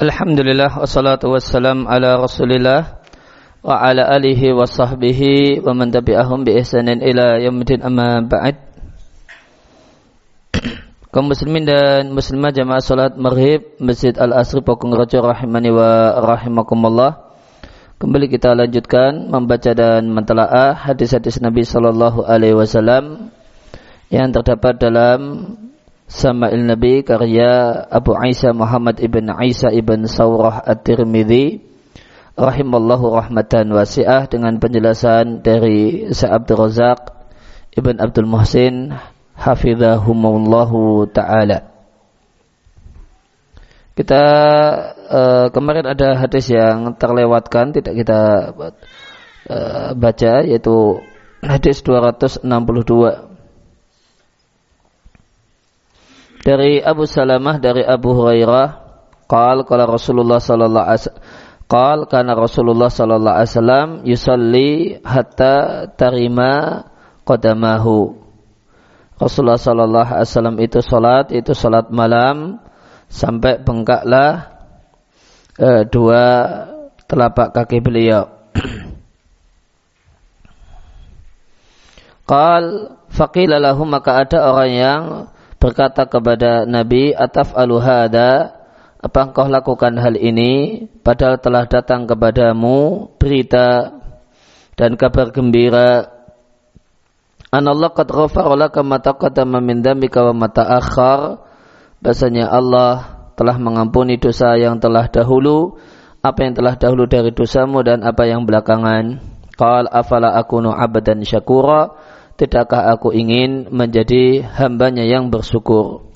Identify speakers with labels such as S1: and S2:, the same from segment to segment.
S1: Alhamdulillah wassalatu wassalam ala Rasulillah wa ala alihi wa sahbihi wa man tabi'ahum bi ihsanin ila yaumil amma ba'd. Kaum muslimin dan muslimah jamaah salat maghrib Masjid Al-Asri Pokong Raja rahimani wa rahimakumullah. Kembali kita lanjutkan membaca dan mentelaah hadis-hadis Nabi sallallahu alaihi wasallam yang terdapat dalam Sama'il Nabi karya Abu Isa Muhammad ibn Isa ibn Saurah At-Tirmidhi rahimallahu rahmatan wasi'ah dengan penjelasan dari Sa'abdur Razak ibn Abdul Muhsin hafizahumullahu taala. Kita uh, kemarin ada hadis yang terlewatkan tidak kita uh, baca yaitu hadis 262 dari Abu Salamah dari Abu Hurairah qal qala Rasulullah sallallahu alaihi qal kana Rasulullah sallallahu alaihi wasallam yusalli hatta tarima qadamahu. Rasulullah sallallahu alaihi wasallam itu salat itu salat malam sampai bengkaklah eh, dua telapak kaki beliau. Qal faqila maka ada orang yang berkata kepada Nabi ataf aluhada apa engkau lakukan hal ini? Padahal telah datang kepadamu berita dan kabar gembira. Anallah qad ghafara laka ma taqaddama min dambika wa ma ta'akhkhar. Bahasanya Allah telah mengampuni dosa yang telah dahulu apa yang telah dahulu dari dosamu dan apa yang belakangan. Qal afala akunu abadan syakura tidakkah aku ingin menjadi hambanya yang bersyukur.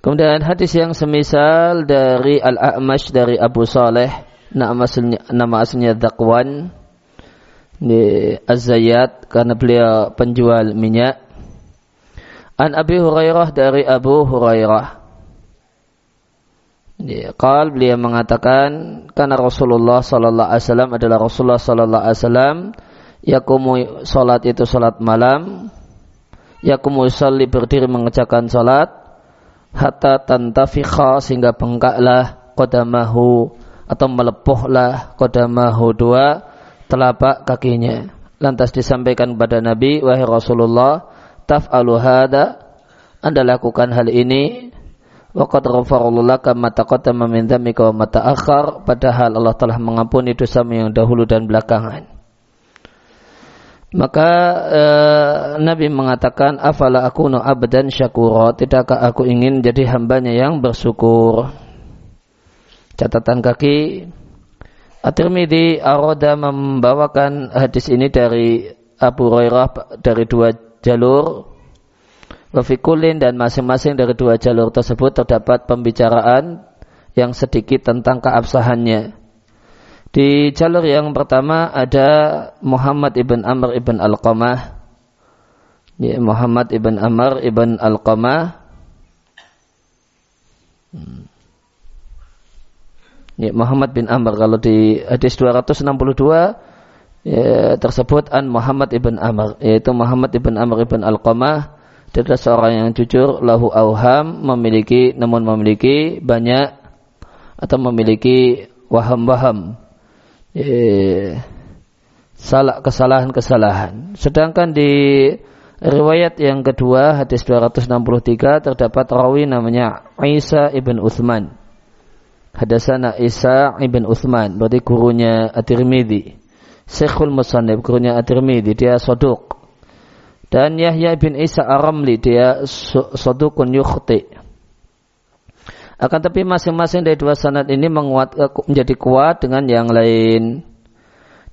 S1: Kemudian hadis yang semisal dari Al-A'mash dari Abu Saleh, nama aslinya, nama aslinya di Az-Zayyad karena beliau penjual minyak. An Abi Hurairah dari Abu Hurairah. Qal beliau mengatakan karena Rasulullah sallallahu alaihi wasallam adalah Rasulullah sallallahu alaihi wasallam yakumu salat itu salat malam. Yakumu salli berdiri mengerjakan salat hatta tantafikha sehingga bengkaklah kodamahu atau melepuhlah kodamahu dua telapak kakinya. Lantas disampaikan kepada Nabi wahai Rasulullah taf'alu hada anda lakukan hal ini. Waqad ghafarallahu laka ma taqaddama min dzamika wa ma ta'akhkhar. Padahal Allah telah mengampuni dosamu yang dahulu dan belakangan. Maka e, Nabi mengatakan, afala aku no abdan syakuro, tidakkah aku ingin jadi hambanya yang bersyukur. Catatan kaki, At-Tirmidzi aroda membawakan hadis ini dari Abu Hurairah dari dua jalur. Wafikulin dan masing-masing dari dua jalur tersebut terdapat pembicaraan yang sedikit tentang keabsahannya. Di jalur yang pertama ada Muhammad ibn Amr ibn Al-Qamah. Ya, Muhammad ibn Amr ibn Al-Qamah. Ya, Muhammad bin Amr kalau di hadis 262 ya, tersebut an Muhammad ibn Amr yaitu Muhammad ibn Amr ibn Al-Qamah dia adalah seorang yang jujur lahu auham memiliki namun memiliki banyak atau memiliki waham-waham salah kesalahan-kesalahan. Sedangkan di riwayat yang kedua hadis 263 terdapat rawi namanya Isa ibn Uthman. Hadasana Isa ibn Uthman, berarti gurunya At-Tirmidzi. Syekhul Musannif, gurunya At-Tirmidzi, dia soduk. Dan Yahya bin Isa Aramli, dia sodukun yukhti. Akan tapi masing-masing dari dua sanad ini menguat, eh, menjadi kuat dengan yang lain.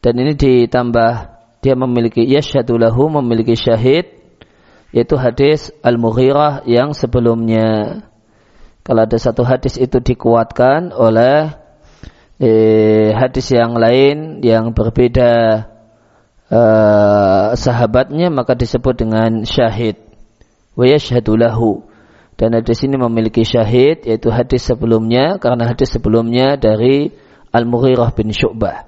S1: Dan ini ditambah dia memiliki yasyadulahu memiliki syahid yaitu hadis Al-Mughirah yang sebelumnya. Kalau ada satu hadis itu dikuatkan oleh eh, hadis yang lain yang berbeda eh, sahabatnya maka disebut dengan syahid. Wa yashhadulahu dan hadis ini memiliki syahid yaitu hadis sebelumnya karena hadis sebelumnya dari Al-Mughirah bin Syu'bah.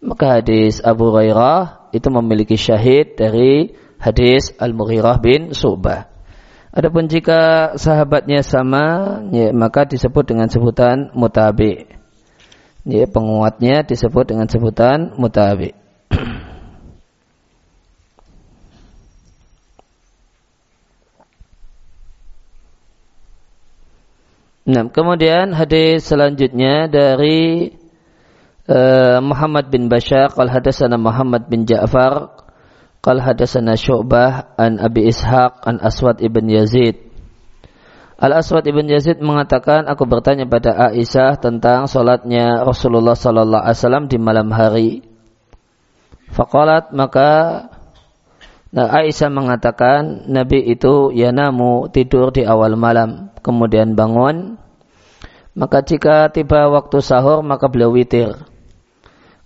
S1: Maka hadis Abu Hurairah itu memiliki syahid dari hadis Al-Mughirah bin Syu'bah. Adapun jika sahabatnya sama, ya, maka disebut dengan sebutan mutabi. Ya, penguatnya disebut dengan sebutan mutabi. Nah, kemudian hadis selanjutnya dari uh, Muhammad bin Bashar qal hadatsana Muhammad bin Ja'far qal hadatsana Syu'bah an Abi Ishaq an Aswad ibn Yazid Al Aswad ibn Yazid mengatakan aku bertanya pada Aisyah tentang salatnya Rasulullah sallallahu alaihi wasallam di malam hari. Faqalat maka Nah, Aisyah mengatakan Nabi itu yanamu tidur di awal malam, kemudian bangun. Maka jika tiba waktu sahur maka beliau witir.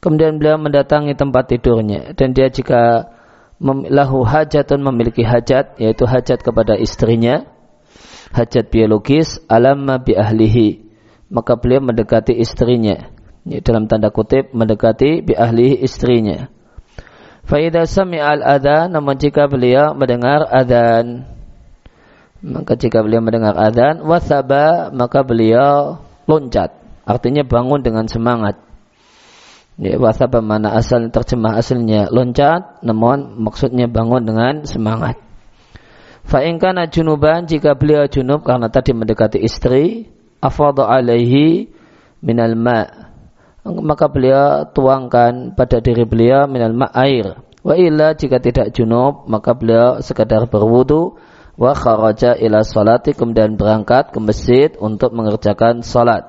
S1: Kemudian beliau mendatangi tempat tidurnya dan dia jika lahu hajatun memiliki hajat yaitu hajat kepada istrinya hajat biologis alamma bi ahlihi maka beliau mendekati istrinya ya, dalam tanda kutip mendekati bi ahlihi istrinya Faidah sami al adhan, namun jika beliau mendengar adhan, maka jika beliau mendengar adhan, wasaba, maka beliau loncat. Artinya bangun dengan semangat. Ya, wasaba mana asal terjemah aslinya loncat, namun maksudnya bangun dengan semangat. Fa'inkana junuban jika beliau junub karena tadi mendekati istri, afadu alaihi minal ma' maka beliau tuangkan pada diri beliau minal ma' air. Wa illa jika tidak junub maka beliau sekadar berwudu wa kharaja ila salati kemudian berangkat ke masjid untuk mengerjakan salat.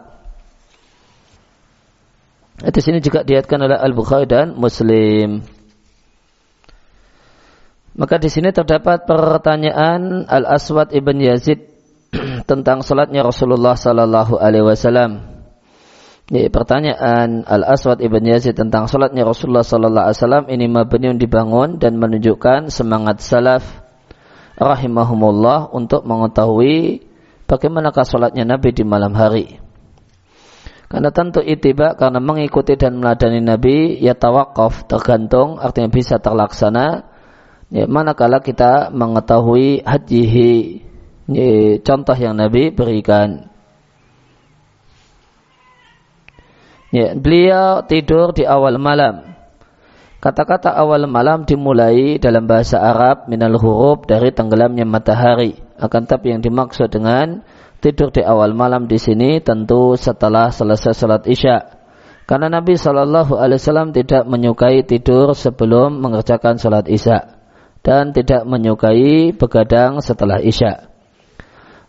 S1: Di sini juga diatkan oleh Al-Bukhari dan Muslim. Maka di sini terdapat pertanyaan Al-Aswad ibn Yazid tentang salatnya Rasulullah sallallahu alaihi wasallam. Ini pertanyaan Al Aswad ibn Yazid tentang salatnya Rasulullah Sallallahu Alaihi Wasallam ini mabniun dibangun dan menunjukkan semangat salaf rahimahumullah untuk mengetahui bagaimanakah salatnya Nabi di malam hari. Karena tentu itiba karena mengikuti dan meladani Nabi ya tawakuf tergantung artinya bisa terlaksana ya, manakala kita mengetahui hajihi ya, contoh yang Nabi berikan. Ya, beliau tidur di awal malam. Kata-kata awal malam dimulai dalam bahasa Arab minal huruf dari tenggelamnya matahari. Akan tapi yang dimaksud dengan tidur di awal malam di sini tentu setelah selesai salat isya. Karena Nabi Shallallahu Alaihi Wasallam tidak menyukai tidur sebelum mengerjakan salat isya dan tidak menyukai begadang setelah isya.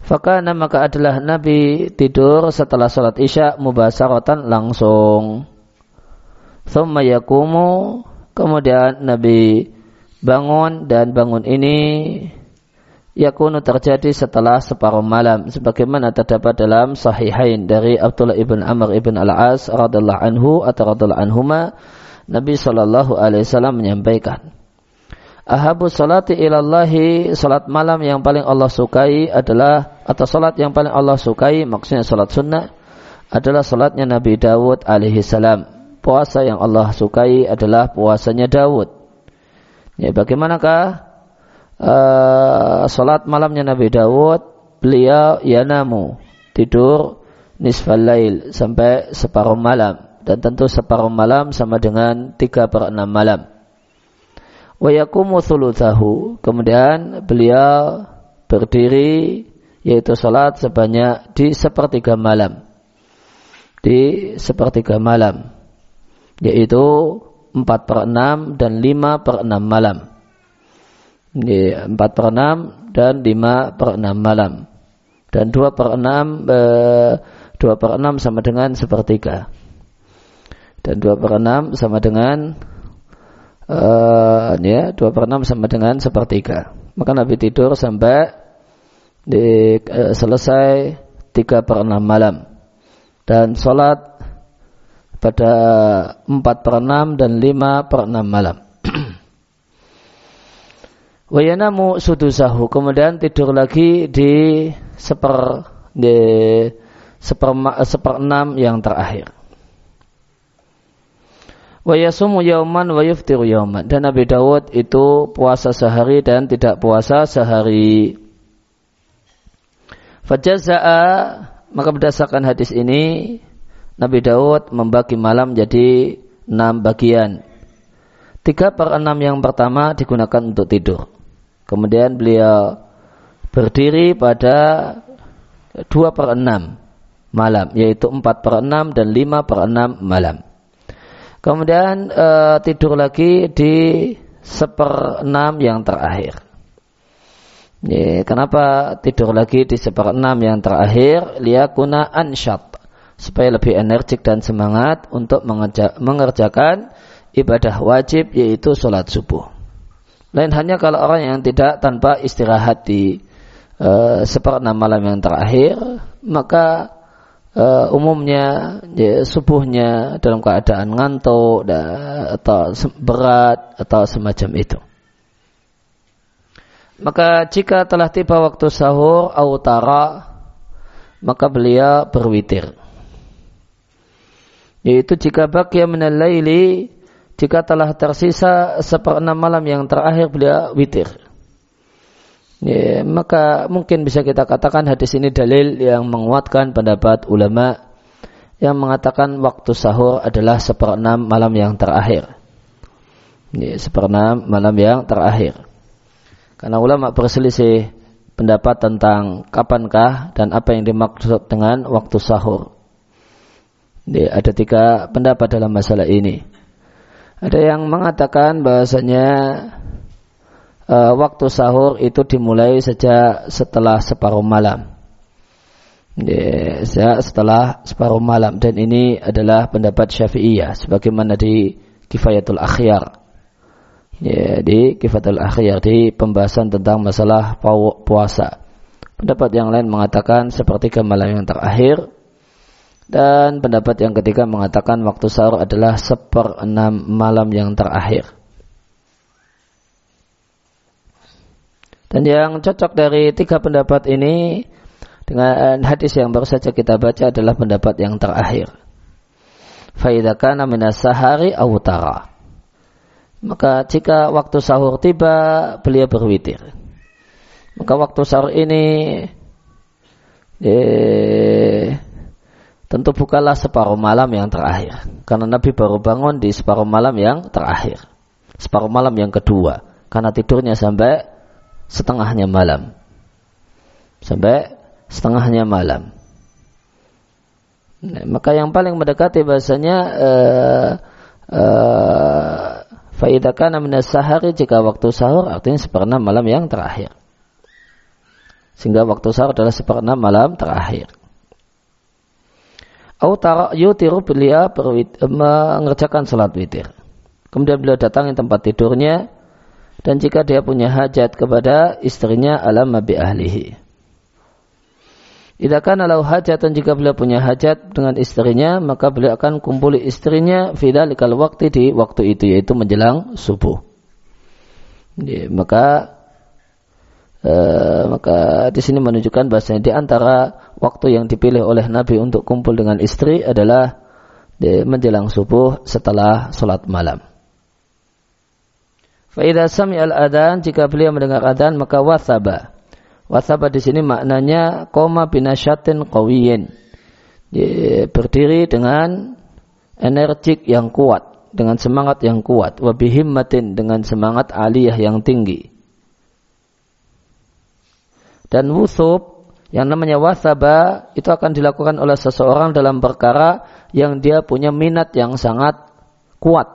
S1: Fakana maka adalah Nabi tidur setelah sholat isya mubasaratan langsung. Thumma yakumu kemudian Nabi bangun dan bangun ini yakunu terjadi setelah separuh malam sebagaimana terdapat dalam sahihain dari Abdullah ibn Amr ibn Al-As radhiallahu anhu atau radhiallahu anhuma Nabi sallallahu alaihi wasallam menyampaikan Ahabu salati ilallahi salat malam yang paling Allah sukai adalah atau salat yang paling Allah sukai maksudnya salat sunnah adalah salatnya Nabi Dawud alaihi salam. Puasa yang Allah sukai adalah puasanya Dawud. Ya, bagaimanakah uh, salat malamnya Nabi Dawud? Beliau yanamu tidur nisfal lail sampai separuh malam dan tentu separuh malam sama dengan tiga per enam malam wa yakumu. Kemudian beliau berdiri yaitu salat sebanyak di sepertiga malam. Di sepertiga malam. Yaitu empat per enam dan lima per enam malam. Empat per enam dan lima per enam malam. Dan dua per enam eh, dua per enam sama dengan sepertiga. Dan dua per enam sama dengan uh, ya dua per enam sama dengan sepertiga. Maka Nabi tidur sampai di, uh, selesai tiga per enam malam dan sholat pada empat per enam dan lima per enam malam. Wayanamu sudusahu kemudian tidur lagi di seper di seper, seper enam yang terakhir. Wa yasumu yauman wa yuftiru yauman. Dan Nabi Dawud itu puasa sehari dan tidak puasa sehari. Fajaza'a maka berdasarkan hadis ini Nabi Daud membagi malam jadi enam bagian. Tiga per enam yang pertama digunakan untuk tidur. Kemudian beliau berdiri pada dua per enam malam, yaitu empat per enam dan lima per enam malam. Kemudian e, tidur lagi di seperenam yang terakhir. Ya, kenapa tidur lagi di seperenam yang terakhir? Liakuna ansyat supaya lebih energik dan semangat untuk mengerjakan ibadah wajib yaitu sholat subuh. Lain hanya kalau orang yang tidak tanpa istirahat di uh, seperenam malam yang terakhir, maka uh, umumnya ya, subuhnya dalam keadaan ngantuk atau berat atau semacam itu. Maka jika telah tiba waktu sahur autara maka beliau berwitir. Yaitu jika bagi minal laili jika telah tersisa seperenam malam yang terakhir beliau witir. Ya, maka mungkin bisa kita katakan hadis ini dalil yang menguatkan pendapat ulama yang mengatakan waktu sahur adalah seperenam malam yang terakhir. Ya, seperenam malam yang terakhir. Karena ulama berselisih pendapat tentang kapankah dan apa yang dimaksud dengan waktu sahur. Ya, ada tiga pendapat dalam masalah ini. Ada yang mengatakan bahasanya uh, waktu sahur itu dimulai sejak setelah separuh malam. Ya, setelah separuh malam dan ini adalah pendapat Syafi'iyah sebagaimana di Kifayatul Akhyar. Ya, di Kifayatul Akhyar di pembahasan tentang masalah puasa. Pendapat yang lain mengatakan seperti malam yang terakhir dan pendapat yang ketiga mengatakan waktu sahur adalah seperenam malam yang terakhir. Dan yang cocok dari tiga pendapat ini dengan hadis yang baru saja kita baca adalah pendapat yang terakhir. Faidakana minas sahari awutara. Maka jika waktu sahur tiba, beliau berwitir. Maka waktu sahur ini eh, tentu bukanlah separuh malam yang terakhir. Karena Nabi baru bangun di separuh malam yang terakhir. Separuh malam yang kedua. Karena tidurnya sampai setengahnya malam. Sampai setengahnya malam. Nah, maka yang paling mendekati bahasanya uh, uh, faidakana minas sahari jika waktu sahur artinya seperenam malam yang terakhir. Sehingga waktu sahur adalah seperenam malam terakhir. Autara yutiru beliau mengerjakan salat witir. Kemudian beliau datangi tempat tidurnya dan jika dia punya hajat kepada istrinya alam bi ahlihi. Tidak akan alau hajat dan jika beliau punya hajat dengan istrinya maka beliau akan kumpuli istrinya fidalikal waktu di waktu itu yaitu menjelang subuh. Ya, maka Uh, maka di sini menunjukkan bahasanya di antara waktu yang dipilih oleh Nabi untuk kumpul dengan istri adalah di menjelang subuh setelah sholat malam. Faidah sami al adan jika beliau mendengar adan maka wasaba. Wasaba di sini maknanya koma binasyatin qawiyin. Berdiri dengan energik yang kuat, dengan semangat yang kuat, wabihimmatin dengan semangat aliyah yang tinggi. Dan wusub yang namanya wasaba itu akan dilakukan oleh seseorang dalam perkara yang dia punya minat yang sangat kuat.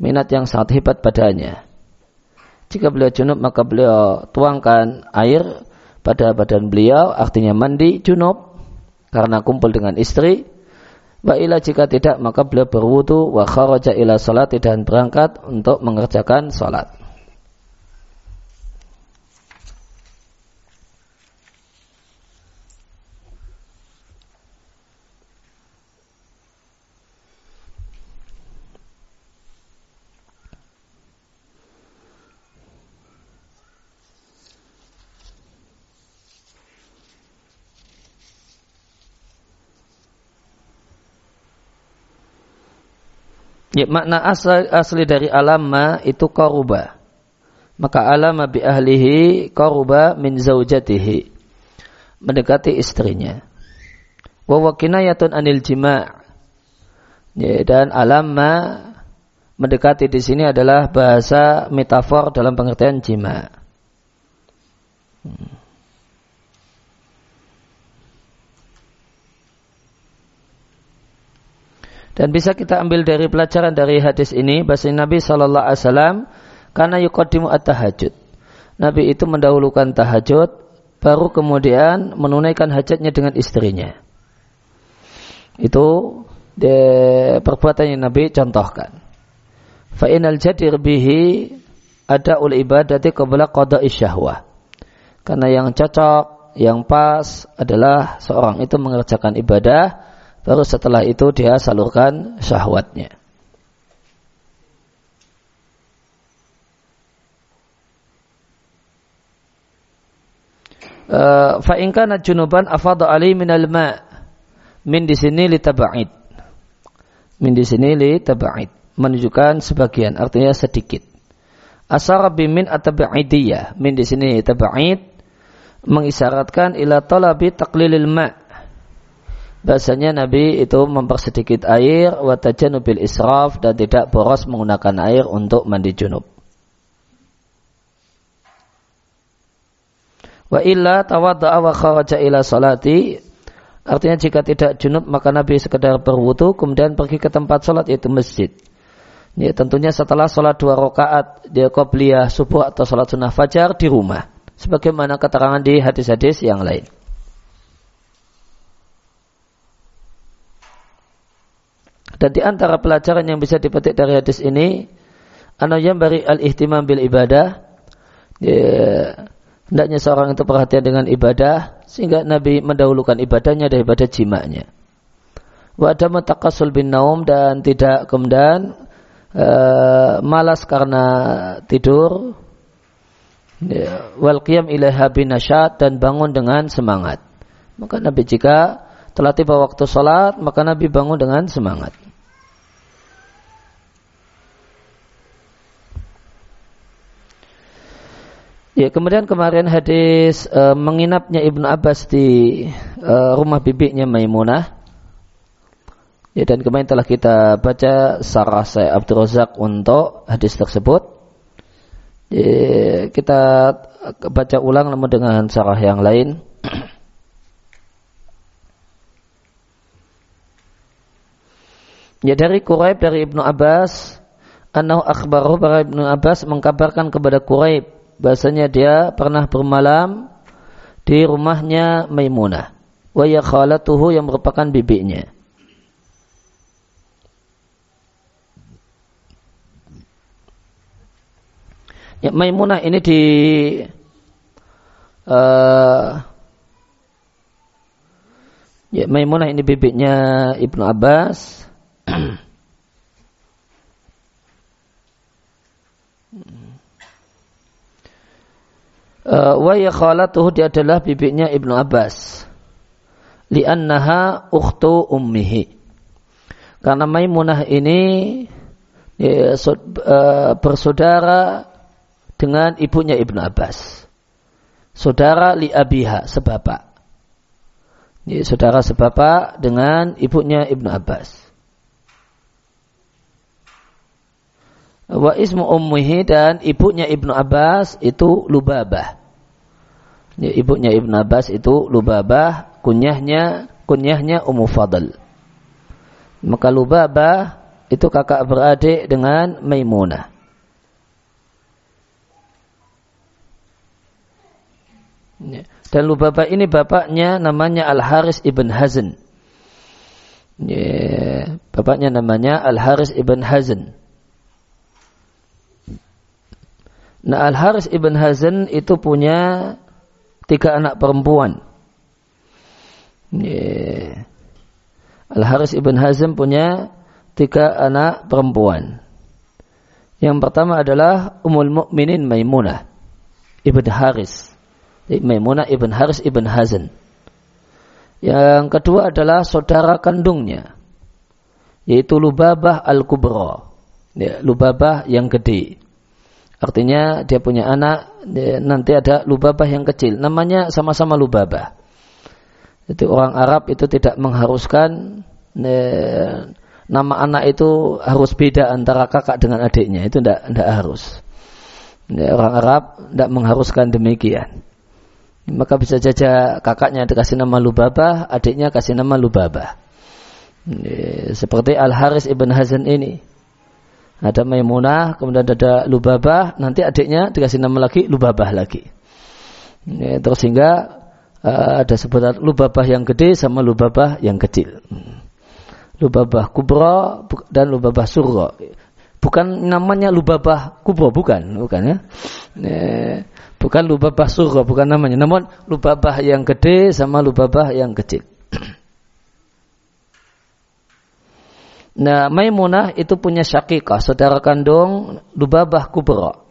S1: Minat yang sangat hebat padanya. Jika beliau junub maka beliau tuangkan air pada badan beliau artinya mandi junub karena kumpul dengan istri. Wa jika tidak maka beliau berwudu wa kharaja ila salat dan berangkat untuk mengerjakan salat Ya, makna asli, asli dari alama itu koruba. Maka alama bi ahlihi koruba min zaujatihi. mendekati istrinya. Wa kinayatun anil jima' ya, dan alamma mendekati di sini adalah bahasa metafor dalam pengertian jima'. Hmm. Dan bisa kita ambil dari pelajaran dari hadis ini bahasa Nabi Shallallahu Alaihi Wasallam karena yukodimu at-tahajud. Nabi itu mendahulukan tahajud, baru kemudian menunaikan hajatnya dengan istrinya. Itu de, perbuatan yang Nabi contohkan. Fa'inal jadir bihi ada ul ibadati qabla qada'i syahwah. Karena yang cocok, yang pas adalah seorang itu mengerjakan ibadah Baru setelah itu dia salurkan syahwatnya. Uh, fa in kana junuban afadha ali minal ma. Min di sini li taba'id min di sini li taba'id menunjukkan sebagian artinya sedikit. Asara bimin ataba'idiyah min di sini taba'id mengisyaratkan ila talabi taqlilil ma' bahasanya Nabi itu mempersedikit air watajanubil israf dan tidak boros menggunakan air untuk mandi junub. Wa illa tawadda'a wa kharaja ila salati artinya jika tidak junub maka Nabi sekedar berwudu kemudian pergi ke tempat salat yaitu masjid. Ya, tentunya setelah salat dua rakaat dia qobliyah subuh atau salat sunnah fajar di rumah sebagaimana keterangan di hadis-hadis yang lain. Dan di antara pelajaran yang bisa dipetik dari hadis ini, yang bari al-ihtimam bil ibadah. Ya, hendaknya seorang itu perhatian dengan ibadah sehingga Nabi mendahulukan ibadahnya daripada jimaknya. Wa ada takasul bin naum dan tidak kemudian uh, malas karena tidur. Ya, wal qiyam nasyat dan bangun dengan semangat. Maka Nabi jika telah tiba waktu sholat, maka Nabi bangun dengan semangat. Ya, kemudian kemarin hadis e, menginapnya Ibnu Abbas di e, rumah bibinya Maimunah. Ya, dan kemarin telah kita baca sarah saya Abdul Razak untuk hadis tersebut. Ya, kita baca ulang namun dengan sarah yang lain. ya dari Quraib dari Ibnu Abbas, Anahu akhbaru para Ibnu Abbas mengkabarkan kepada Quraib bahasanya dia pernah bermalam di rumahnya Maimunah. Wa ya khalatuhu yang merupakan bibinya. Ya, Maimunah ini di uh, ya Maimunah ini bibiknya Ibnu Abbas. wa ya khalatuhu dia adalah bibiknya Ibnu Abbas. Li'annaha ukhtu ummihi. Karena Maimunah ini ya, uh, bersaudara dengan ibunya Ibnu Abbas. Saudara li abiha sebapak. Ya, saudara sebapak dengan ibunya Ibnu Abbas. Wa ismu ummihi dan ibunya Ibnu Abbas itu Lubabah. Ya, ibunya Ibnu Abbas itu Lubabah, kunyahnya kunyahnya Ummu Fadl. Maka Lubabah itu kakak beradik dengan Maimunah. Ya. Dan Lubabah ini bapaknya namanya Al Haris ibn Hazn. Ya, bapaknya namanya Al Haris ibn Hazn. Nah Al Haris ibn Hazan itu punya tiga anak perempuan. Yeah. Al Haris ibn Hazm punya tiga anak perempuan. Yang pertama adalah Ummul Mukminin Maimunah ibn Haris. Maimunah ibn Haris ibn Hazan. Yang kedua adalah saudara kandungnya yaitu Lubabah al-Kubra. Ya, Lubabah yang gede. Artinya dia punya anak, nanti ada lubabah yang kecil. Namanya sama-sama lubabah. Jadi orang Arab itu tidak mengharuskan eh, nama anak itu harus beda antara kakak dengan adiknya. Itu tidak tidak harus. Ya, orang Arab tidak mengharuskan demikian. Maka bisa saja kakaknya dikasih nama Lubabah, adiknya kasih nama Lubabah. Ya, seperti Al Haris ibn Hazan ini. Ada Maimunah, kemudian ada Lubabah, nanti adiknya dikasih nama lagi Lubabah lagi. Ya, terus sehingga uh, ada sebutan Lubabah yang gede sama Lubabah yang kecil. Lubabah kubro dan Lubabah surro bukan namanya lubabah kubro bukan bukan ya bukan lubabah surga bukan namanya namun lubabah yang gede sama lubabah yang kecil Nah, Maimunah itu punya syakikah, saudara kandung Lubabah Kubra.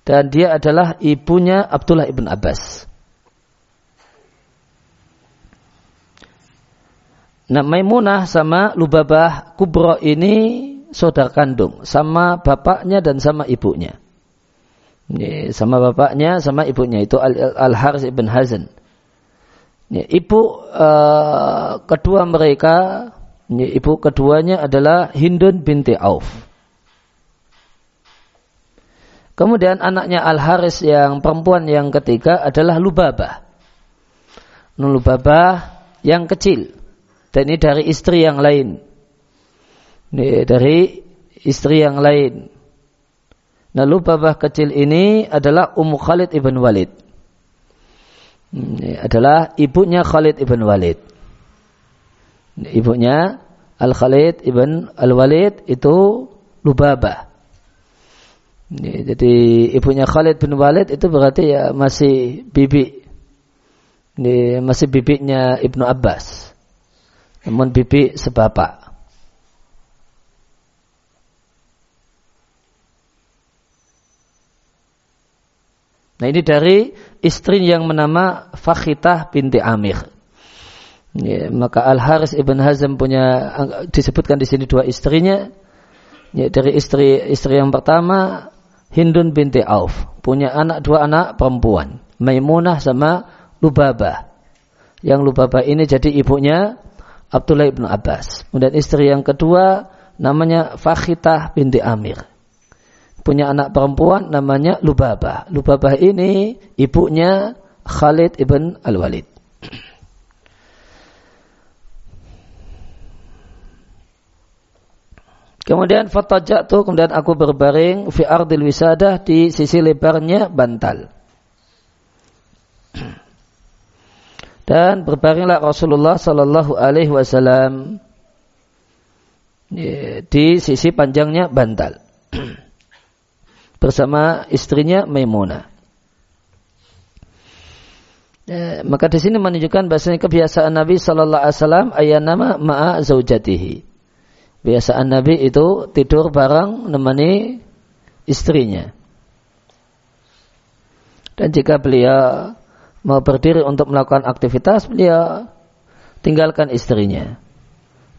S1: Dan dia adalah ibunya Abdullah ibn Abbas. Nah, Maimunah sama Lubabah Kubra ini saudara kandung sama bapaknya dan sama ibunya. Ini, sama bapaknya sama ibunya itu Al, Haris ibn Hazan. Ini, ibu uh, kedua mereka, ibu keduanya adalah Hindun binti Auf. Kemudian anaknya Al Haris yang perempuan yang ketiga adalah Lubabah. Lubabah yang kecil. Dan ini dari istri yang lain dari istri yang lain. Lalu babah kecil ini adalah Ummu Khalid ibn Walid. Ini adalah ibunya Khalid ibn Walid. Ibunya Al Khalid ibn Al Walid itu Lubabah. Ini, jadi ibunya Khalid bin Walid itu berarti ya masih bibi. Ini masih bibinya Ibnu Abbas. Namun bibi sebapak. Nah ini dari istri yang menama Fakhitah binti Amir. Ya, maka Al Haris ibn Hazm punya disebutkan di sini dua istrinya. Ya, dari istri istri yang pertama Hindun binti Auf punya anak dua anak perempuan Maimunah sama Lubabah. Yang Lubabah ini jadi ibunya Abdullah ibn Abbas. Kemudian istri yang kedua namanya Fakhitah binti Amir punya anak perempuan namanya Lubabah. Lubabah ini ibunya Khalid ibn Al-Walid. Kemudian fatajatu kemudian aku berbaring fi ardil wisadah di sisi lebarnya bantal. Dan berbaringlah Rasulullah sallallahu alaihi wasallam di sisi panjangnya bantal. bersama istrinya Maimunah. Ya, maka di sini menunjukkan bahasanya kebiasaan Nabi Shallallahu Alaihi Wasallam ayat nama ma'a zaujatihi. Kebiasaan Nabi itu tidur bareng nemani istrinya. Dan jika beliau mau berdiri untuk melakukan aktivitas, beliau tinggalkan istrinya.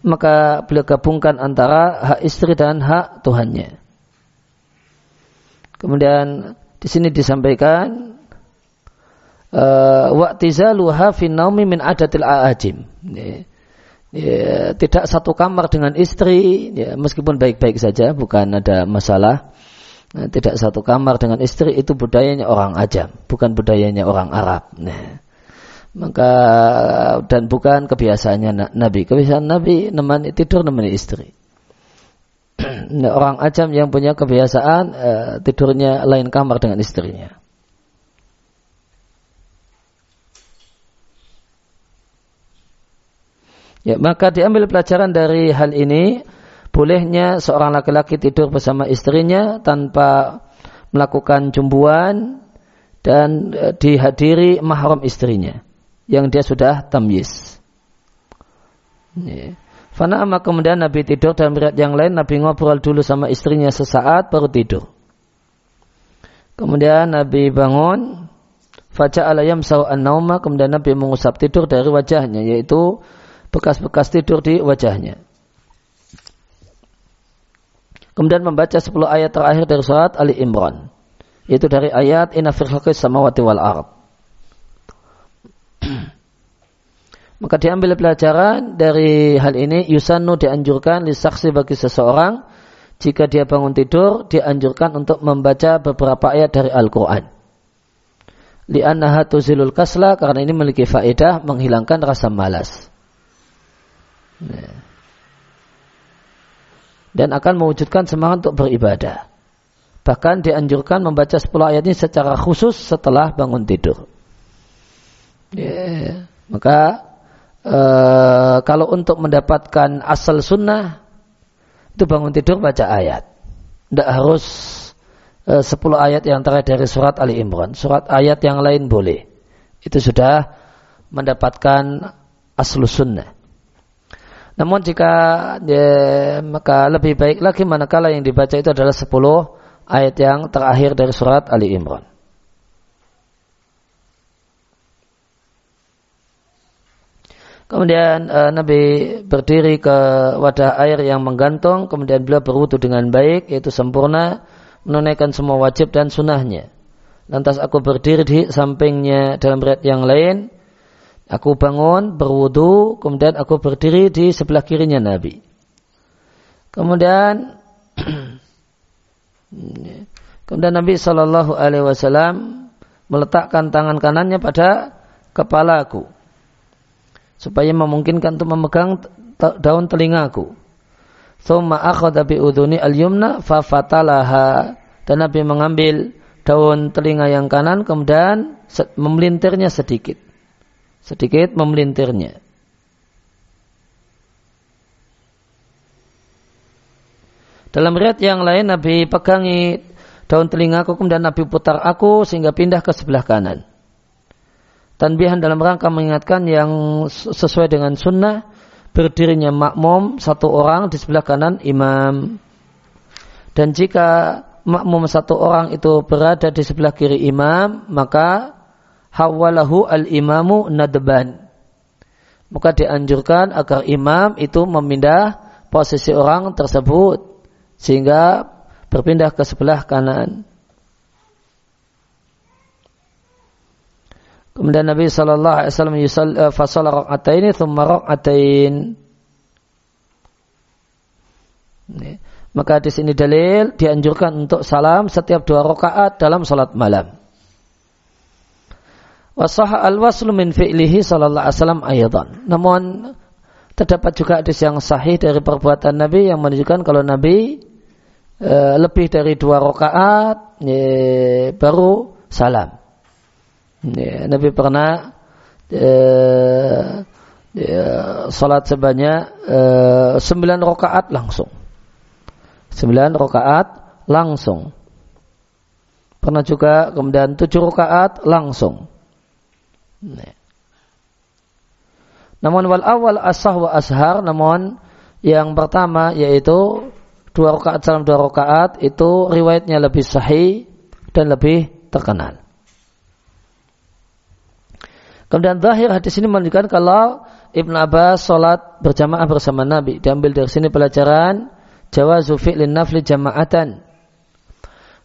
S1: Maka beliau gabungkan antara hak istri dan hak Tuhannya. Kemudian di sini disampaikan eh, waqtizaluha fin naumi min adatil aajim. Ya, tidak satu kamar dengan istri, ya, meskipun baik-baik saja, bukan ada masalah. Nah, tidak satu kamar dengan istri itu budayanya orang ajam, bukan budayanya orang Arab. Nah, maka dan bukan kebiasaannya Nabi. Kebiasaan Nabi nemani tidur nemani istri. orang ajam yang punya kebiasaan uh, tidurnya lain kamar dengan istrinya. Ya, maka diambil pelajaran dari hal ini bolehnya seorang laki-laki tidur bersama istrinya tanpa melakukan jumbuan dan uh, dihadiri mahram istrinya yang dia sudah tamyiz. Ya. Fana kemudian Nabi tidur dan melihat yang lain Nabi ngobrol dulu sama istrinya sesaat baru tidur. Kemudian Nabi bangun Faja alayam an nauma kemudian Nabi mengusap tidur dari wajahnya yaitu bekas-bekas tidur di wajahnya. Kemudian membaca 10 ayat terakhir dari surat Ali Imran. Yaitu dari ayat Inna fil samawati wal ard. Maka diambil pelajaran dari hal ini yusannu dianjurkan lisaksi bagi seseorang jika dia bangun tidur dianjurkan untuk membaca beberapa ayat dari Al-Qur'an. Li'annaha tuzilul kasla karena ini memiliki faedah menghilangkan rasa malas. Nah. Dan akan mewujudkan semangat untuk beribadah. Bahkan dianjurkan membaca 10 ayat ini secara khusus setelah bangun tidur. Yeah. Maka Eh, kalau untuk mendapatkan asal sunnah itu bangun tidur baca ayat. Tidak harus e, uh, 10 ayat yang terakhir dari surat Ali Imran. Surat ayat yang lain boleh. Itu sudah mendapatkan asal sunnah. Namun jika ya, maka lebih baik lagi manakala yang dibaca itu adalah 10 ayat yang terakhir dari surat Ali Imran. Kemudian uh, Nabi berdiri ke wadah air yang menggantung, kemudian beliau berwudu dengan baik, yaitu sempurna, menunaikan semua wajib dan sunnahnya. Lantas aku berdiri di sampingnya dalam berat yang lain, aku bangun, berwudu, kemudian aku berdiri di sebelah kirinya Nabi. Kemudian kemudian Nabi Shallallahu Alaihi Wasallam meletakkan tangan kanannya pada kepalaku supaya memungkinkan untuk memegang daun telingaku. Thumma akhadha bi udhuni al-yumna fa fatalaha. Dan Nabi mengambil daun telinga yang kanan kemudian memelintirnya sedikit. Sedikit memelintirnya. Dalam riat yang lain Nabi pegangi daun telingaku kemudian Nabi putar aku sehingga pindah ke sebelah kanan tanbihan dalam rangka mengingatkan yang sesuai dengan sunnah berdirinya makmum satu orang di sebelah kanan imam dan jika makmum satu orang itu berada di sebelah kiri imam maka hawalahu al imamu nadban maka dianjurkan agar imam itu memindah posisi orang tersebut sehingga berpindah ke sebelah kanan Kemudian Nabi Shallallahu Alaihi Wasallam yusal uh, fasal ini thumma rakaatain. Maka di sini dalil dianjurkan untuk salam setiap dua rakaat dalam salat malam. Wasah al waslu min fi'lihi sallallahu alaihi wasallam aydan. Namun terdapat juga hadis yang sahih dari perbuatan Nabi yang menunjukkan kalau Nabi e, lebih dari dua rakaat e, baru salam. Ya, Nabi pernah eh, ya, salat sebanyak eh, sembilan rakaat langsung. Sembilan rakaat langsung. Pernah juga kemudian tujuh rakaat langsung. Namun wal awal asah wa ashar, namun yang pertama yaitu dua rakaat salam dua rakaat itu riwayatnya lebih sahih dan lebih terkenal. Kemudian zahir hadis ini menunjukkan kalau Ibn Abbas sholat berjamaah bersama Nabi. Diambil dari sini pelajaran jawazu fi'lin nafli jama'atan.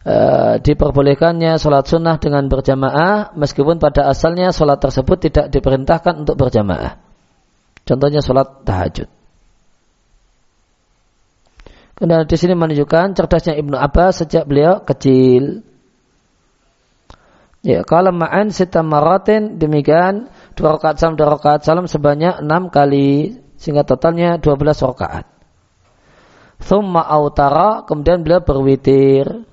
S1: E, diperbolehkannya sholat sunnah dengan berjamaah meskipun pada asalnya sholat tersebut tidak diperintahkan untuk berjamaah. Contohnya sholat tahajud. Kemudian di sini menunjukkan cerdasnya Ibnu Abbas sejak beliau kecil. Ya, kalau ma'an sita maratin demikian dua rakaat salam dua rakaat salam sebanyak enam kali sehingga totalnya dua belas rakaat. Thumma autara kemudian beliau berwitir.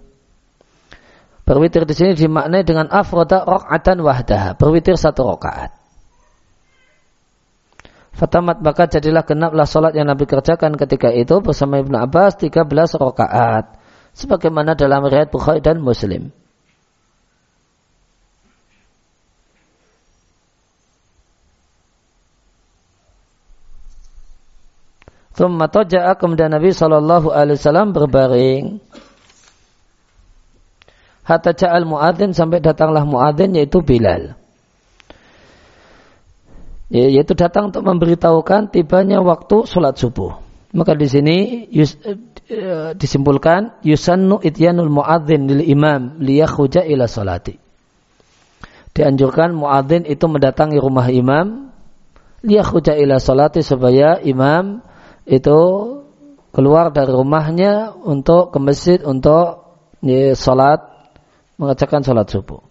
S1: Berwitir di sini dimaknai dengan afroda rakaatan wahdah. Berwitir satu rakaat. Fatamat maka jadilah genaplah solat yang Nabi kerjakan ketika itu bersama Ibnu Abbas 13 rakaat. Sebagaimana dalam riwayat Bukhari dan Muslim. Thumma toja'a kemudian Nabi Wasallam berbaring. Hatta ja'al muadzin sampai datanglah muadzin yaitu Bilal. Ya, yaitu datang untuk memberitahukan tibanya waktu sholat subuh. Maka di sini yus, uh, disimpulkan yusannu ityanul muadzin lil imam liyakhruja ila salati. Dianjurkan muadzin itu mendatangi rumah imam liyakhruja ila salati supaya imam itu keluar dari rumahnya untuk ke masjid untuk ya, salat mengerjakan salat subuh.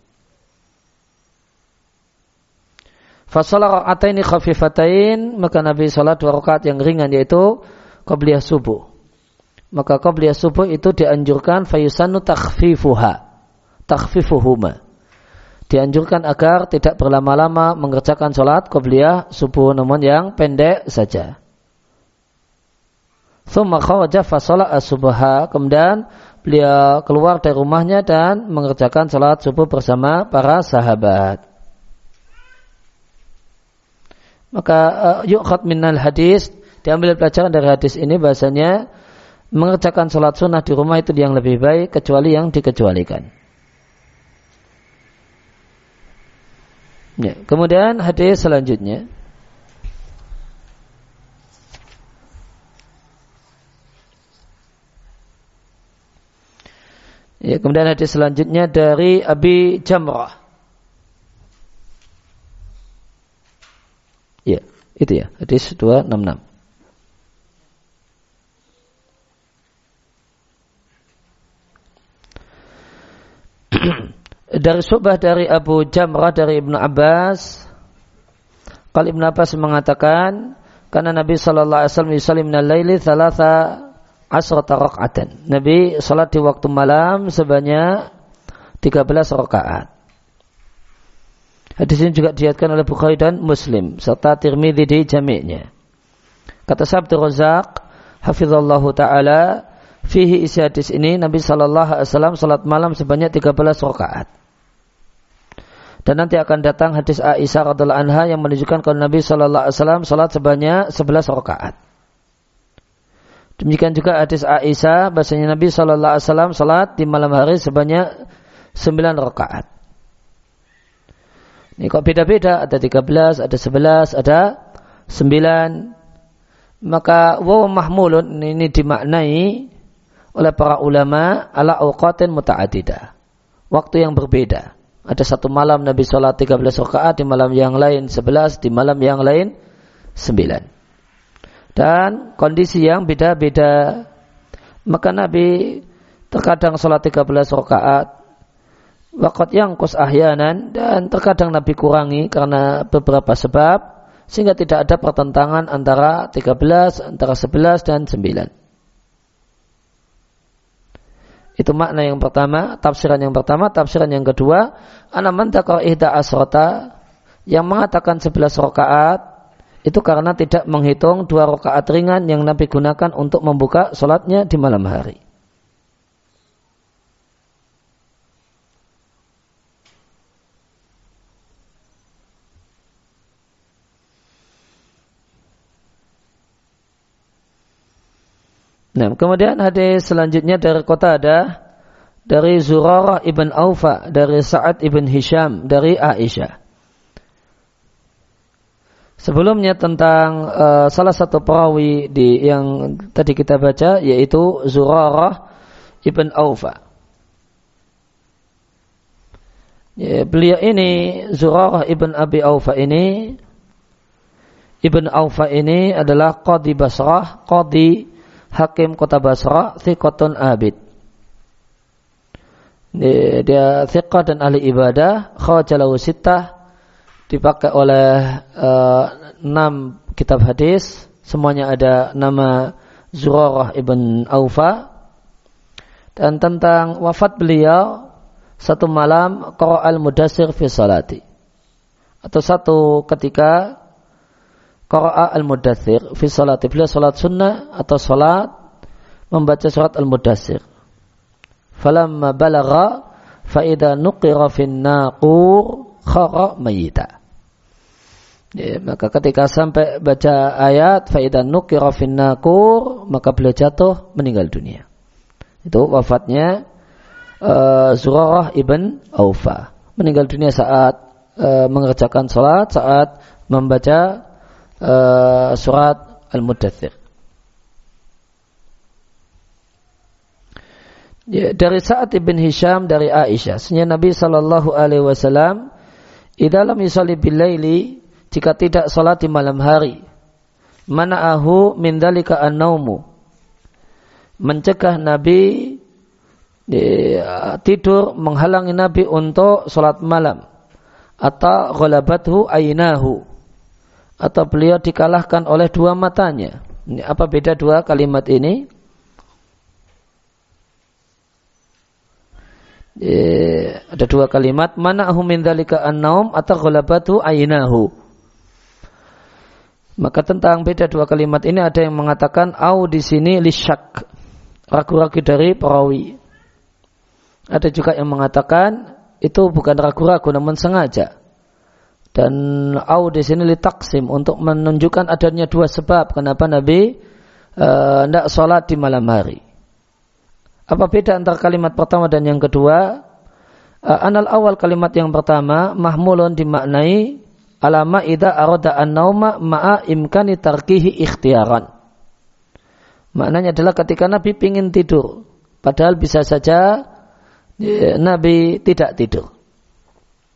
S1: Fasalah ini khafifatain maka Nabi salat dua rakaat yang ringan yaitu qabliyah subuh. Maka qabliyah subuh itu dianjurkan fayusanu takhfifuha. Takhfifuhuma. Dianjurkan agar tidak berlama-lama mengerjakan salat qabliyah subuh namun yang pendek saja. Thumma kharaja fasala as-subha. Kemudian beliau keluar dari rumahnya dan mengerjakan salat subuh bersama para sahabat. Maka uh, yukhad minal hadis diambil pelajaran dari hadis ini bahasanya mengerjakan sholat sunnah di rumah itu yang lebih baik kecuali yang dikecualikan. Ya, kemudian hadis selanjutnya. Ya, kemudian hadis selanjutnya dari Abi Jamrah. Ya, itu ya. Hadis 266. dari subah dari Abu Jamrah dari Ibnu Abbas kalau Ibnu Abbas mengatakan karena Nabi sallallahu alaihi wasallam yusalli minal laili thalatha asrata raq'atan. Nabi salat di waktu malam sebanyak 13 rakaat. Hadis ini juga diatkan oleh Bukhari dan Muslim serta Tirmidzi di jami'nya. Kata Sabtu Razak, hafizallahu taala, fihi isi hadis ini Nabi sallallahu alaihi wasallam salat malam sebanyak 13 rakaat. Dan nanti akan datang hadis Aisyah radhiallahu anha yang menunjukkan kalau Nabi sallallahu alaihi wasallam salat sebanyak 11 rakaat. Demikian juga hadis Aisyah bahasanya Nabi sallallahu alaihi wasallam salat di malam hari sebanyak 9 rakaat. Ini kok beda-beda, ada 13, ada 11, ada 9. Maka waw mahmulun ini dimaknai oleh para ulama ala awqatin muta'adidah. Waktu yang berbeda. Ada satu malam Nabi sholat 13 rakaat, di malam yang lain 11, di malam yang lain 9. Dan kondisi yang beda-beda. Maka Nabi terkadang sholat 13 rakaat, Wakat yang kus ahyanan dan terkadang Nabi kurangi karena beberapa sebab sehingga tidak ada pertentangan antara 13, antara 11 dan 9. Itu makna yang pertama, tafsiran yang pertama, tafsiran yang kedua, ana man ihda asrota yang mengatakan 11 rakaat itu karena tidak menghitung dua rakaat ringan yang Nabi gunakan untuk membuka sholatnya di malam hari. Nah, kemudian hadis selanjutnya dari kota ada dari Zurarah ibn Aufa, dari Sa'ad ibn Hisham, dari Aisyah. Sebelumnya tentang uh, salah satu perawi di yang tadi kita baca yaitu Zurarah ibn Aufa. Ya, beliau ini Zurarah ibn Abi Aufa ini Ibn Aufa ini adalah Qadi Basrah, Qadi Hakim kota Basra, Thiqatun Abid. Dia, dia thiqah dan ahli ibadah, khawajalahu sittah, dipakai oleh uh, enam kitab hadis, semuanya ada nama Zurarah ibn Aufa. Dan tentang wafat beliau, satu malam Qura'al Mudassir fi salati. Atau satu ketika Qara'a al-mudathir fi salati. Beliau salat sunnah atau salat membaca surat al-mudathir. Falamma balagha faida nuqira fin naqur khara mayita. Ya, maka ketika sampai baca ayat faida nuqira fin naqur maka beliau jatuh meninggal dunia. Itu wafatnya uh, Zurarah ibn Aufa. Meninggal dunia saat uh, mengerjakan salat, saat membaca uh, surat Al-Muddathir. Ya, dari saat ibn Hisham dari Aisyah, senyum Nabi Shallallahu Alaihi Wasallam, dalam yusalli bilaili jika tidak sholat di malam hari. Mana'ahu min dalika an-naumu. Mencegah Nabi tidur menghalangi Nabi untuk sholat malam. Atau ghalabathu ainahu. Atau beliau dikalahkan oleh dua matanya. Ini apa beda dua kalimat ini? Eh, ada dua kalimat mana min dzalika an-naum atau ghalabatu ainahu. Maka tentang beda dua kalimat ini ada yang mengatakan au di sini lisyak ragu-ragu dari perawi. Ada juga yang mengatakan itu bukan ragu-ragu namun sengaja. Dan au di sini litaksim untuk menunjukkan adanya dua sebab kenapa Nabi tidak eh, uh, sholat di malam hari. Apa beda antara kalimat pertama dan yang kedua? Uh, anal awal kalimat yang pertama mahmulun dimaknai alama ida aroda an-nauma ma'a imkani tarkihi ikhtiaran. Maknanya adalah ketika Nabi ingin tidur, padahal bisa saja ya, Nabi tidak tidur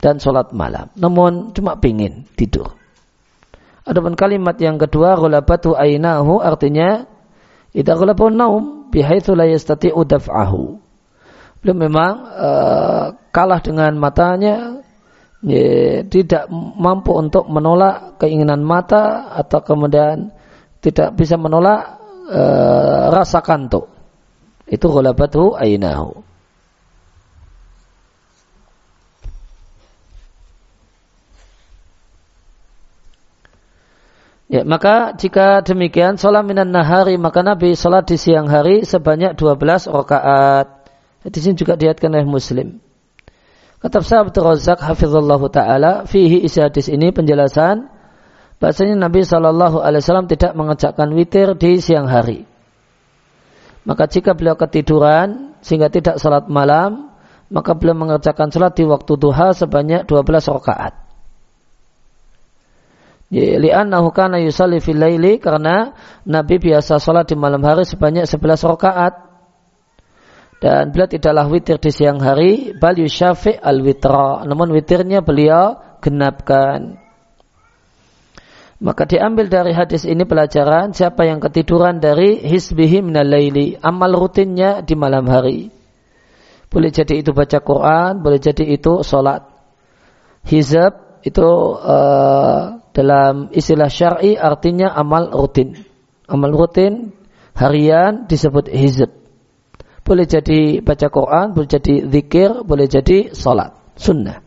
S1: dan sholat malam, namun cuma ingin tidur. Adapun kalimat yang kedua, gulabatu ainahu artinya Idza ghalaba naum bihaitsu la yastati'u daf'ahu. Beliau memang uh, kalah dengan matanya ya, tidak mampu untuk menolak keinginan mata atau kemudian tidak bisa menolak uh, rasa kantuk. Itu ghalabatu ainahu. Ya, maka jika demikian sholat minan nahari maka Nabi sholat di siang hari sebanyak 12 rakaat. Di sini juga diatkan oleh Muslim. Kata sahabat Razak hafizallahu taala fihi isi hadis ini penjelasan bahasanya Nabi Shallallahu alaihi wasallam tidak mengerjakan witir di siang hari. Maka jika beliau ketiduran sehingga tidak sholat malam, maka beliau mengerjakan sholat di waktu duha sebanyak 12 rakaat. Li'annahu kana yusalli fil laili karena Nabi biasa sholat di malam hari sebanyak 11 rakaat. Dan beliau tidaklah witir di siang hari, bal yusyafi al witra. Namun witirnya beliau genapkan. Maka diambil dari hadis ini pelajaran siapa yang ketiduran dari hisbihi minal laili, amal rutinnya di malam hari. Boleh jadi itu baca Quran, boleh jadi itu sholat. Hizab itu uh, dalam istilah syar'i artinya amal rutin. Amal rutin harian disebut hizb. Boleh jadi baca Quran, boleh jadi zikir, boleh jadi salat, sunnah.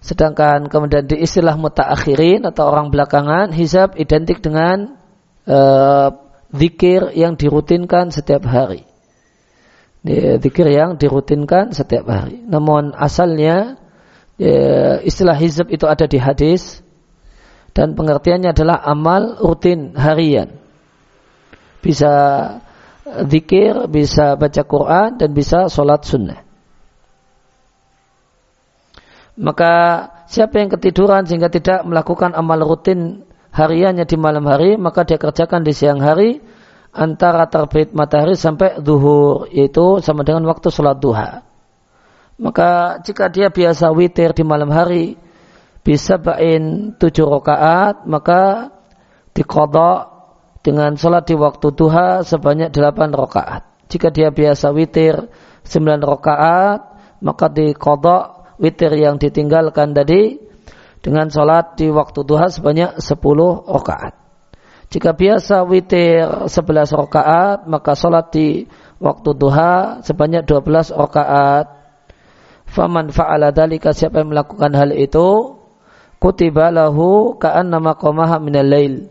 S1: Sedangkan kemudian di istilah mutaakhirin atau orang belakangan, hizab identik dengan uh, zikir yang dirutinkan setiap hari. Zikir yang dirutinkan setiap hari. Namun asalnya ya, istilah hizb itu ada di hadis dan pengertiannya adalah amal rutin harian. Bisa zikir, bisa baca Quran dan bisa sholat sunnah. Maka siapa yang ketiduran sehingga tidak melakukan amal rutin hariannya di malam hari, maka dia kerjakan di siang hari antara terbit matahari sampai zuhur, yaitu sama dengan waktu sholat duha. Maka jika dia biasa witir di malam hari bisa bain tujuh rakaat maka dikodok dengan sholat di waktu duha sebanyak delapan rakaat. Jika dia biasa witir sembilan rakaat maka dikodok witir yang ditinggalkan tadi dengan sholat di waktu duha sebanyak sepuluh rakaat. Jika biasa witir sebelas rakaat maka sholat di waktu duha sebanyak dua belas rakaat Faman fa'ala dalika siapa yang melakukan hal itu kutiba lahu ka'anna maqamaha minal lail.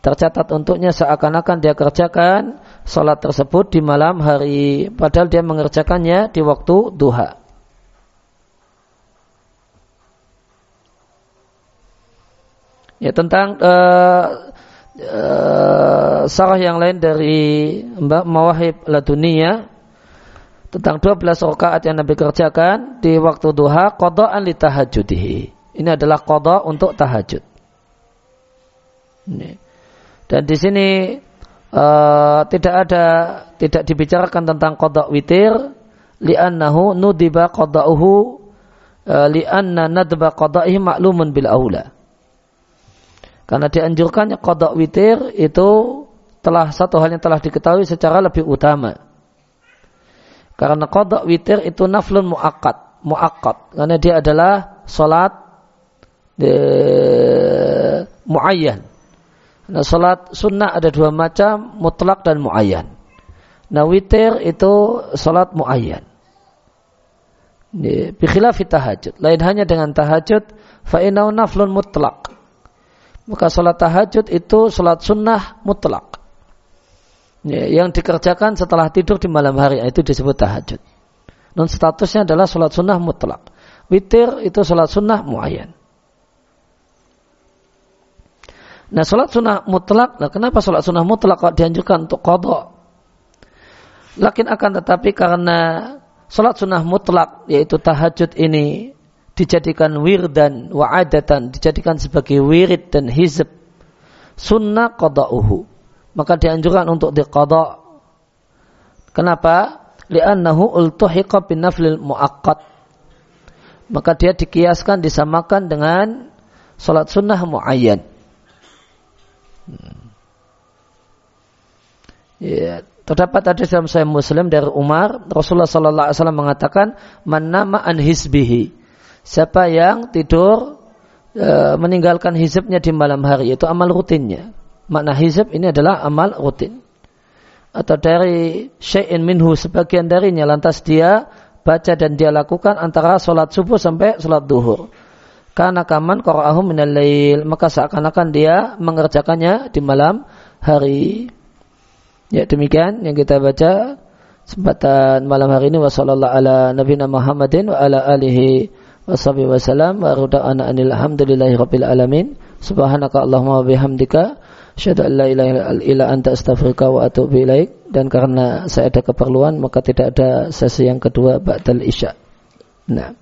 S1: Tercatat untuknya seakan-akan dia kerjakan salat tersebut di malam hari padahal dia mengerjakannya di waktu duha. Ya tentang uh, uh, sarah yang lain dari Mbak Mawahib Ladunia tentang 12 rakaat yang Nabi kerjakan di waktu duha qada'an li tahajjudihi. Ini adalah qada untuk tahajud. Ini. Dan di sini uh, tidak ada tidak dibicarakan tentang qada witir li'annahu nudiba qada'uhu uh, li'anna nadba qada'ihi maklumun bil aula. Karena dianjurkannya qada' witir itu telah satu hal yang telah diketahui secara lebih utama. Karena qada' witir itu naflun muakkad, muakkad. Karena dia adalah salat uh, muayyan. Nah, salat sunnah ada dua macam, mutlak dan muayyan. Nah, witir itu salat muayyan. Bikhilafi tahajud. Lain hanya dengan tahajud, fa'inau naflun mutlak. Maka salat tahajud itu salat sunnah mutlak. Yang dikerjakan setelah tidur di malam hari, itu disebut tahajud. Non statusnya adalah salat sunnah mutlak. Witir itu salat sunnah muayyan. Nah, sholat sunnah mutlak, nah kenapa sholat sunnah mutlak kok dianjurkan untuk kodok? Lakin akan tetapi karena sholat sunnah mutlak, yaitu tahajud ini dijadikan wirdan wa adatan, dijadikan sebagai wirid dan hizb, sunnah kodok'uhu. Maka dianjurkan untuk dikodok. Kenapa? Li'annahu ultuhiqa bin naflil mu'akkad. Maka dia dikiaskan, disamakan dengan sholat sunnah mu'ayyan. Ya, terdapat ada dalam Sahih Muslim dari Umar, Rasulullah Sallallahu Alaihi Wasallam mengatakan, "Man nama an hisbihi." Siapa yang tidur e, meninggalkan hizibnya di malam hari, itu amal rutinnya. Makna hizib ini adalah amal rutin. Atau dari syai'in minhu sebagian darinya lantas dia baca dan dia lakukan antara sholat subuh sampai sholat duhur. Karena kaman qara'ahu minal lail. Maka seakan-akan dia mengerjakannya di malam hari. Ya demikian yang kita baca kesempatan malam hari ini wa sallallahu ala nabiyina Muhammadin wa ala alihi wa sahbihi wa ruda'ana anil hamdulillahi rabbil alamin. Subhanaka Allahumma wa bihamdika asyhadu an la ilaha illa anta astaghfiruka wa atubu ilaik dan karena saya ada keperluan maka tidak ada sesi yang kedua ba'dal isya. Nah.